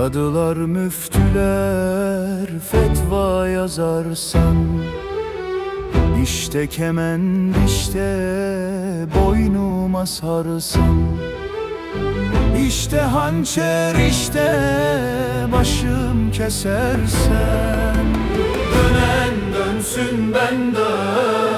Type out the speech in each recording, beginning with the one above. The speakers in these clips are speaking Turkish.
Kadılar müftüler fetva yazarsan İşte kement işte boynuma sarsın İşte hançer işte başım kesersen Dönen dönsün ben dönmezem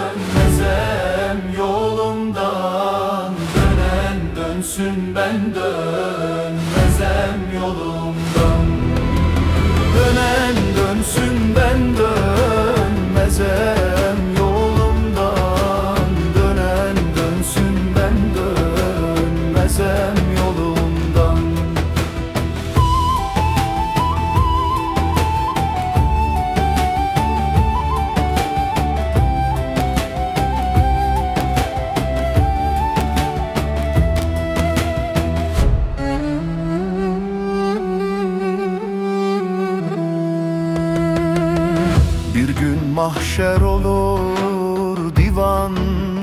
Bir gün mahşer olur, divan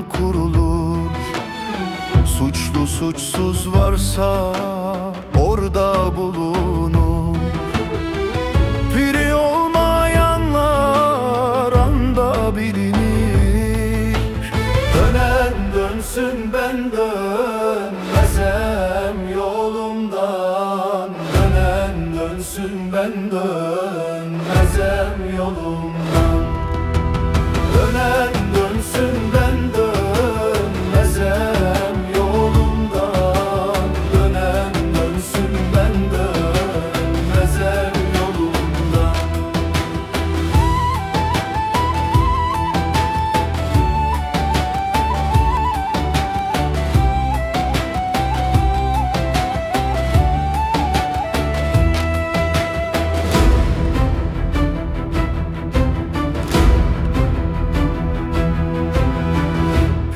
kurulur. Suçlu suçsuz varsa orada bulunur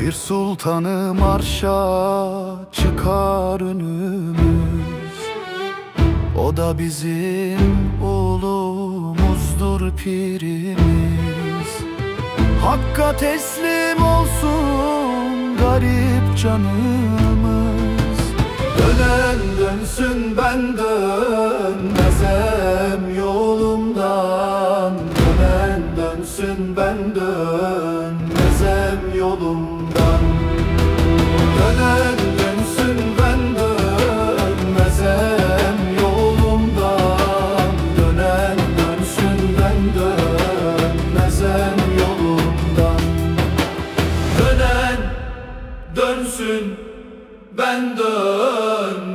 Bir sultanı marşa çıkar önümüz. O da bizim oğlumuzdur pirimiz. Hakka teslim olsun garip canımız. Dönen dönsün ben dönmezem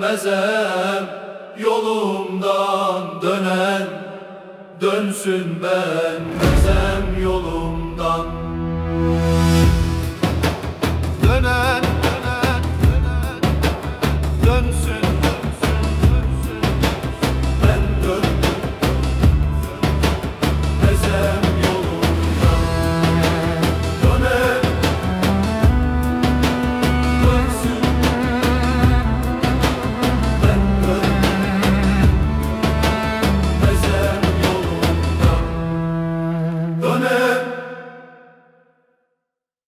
dönmezem yolumdan Dönen dönsün ben mezem yolumdan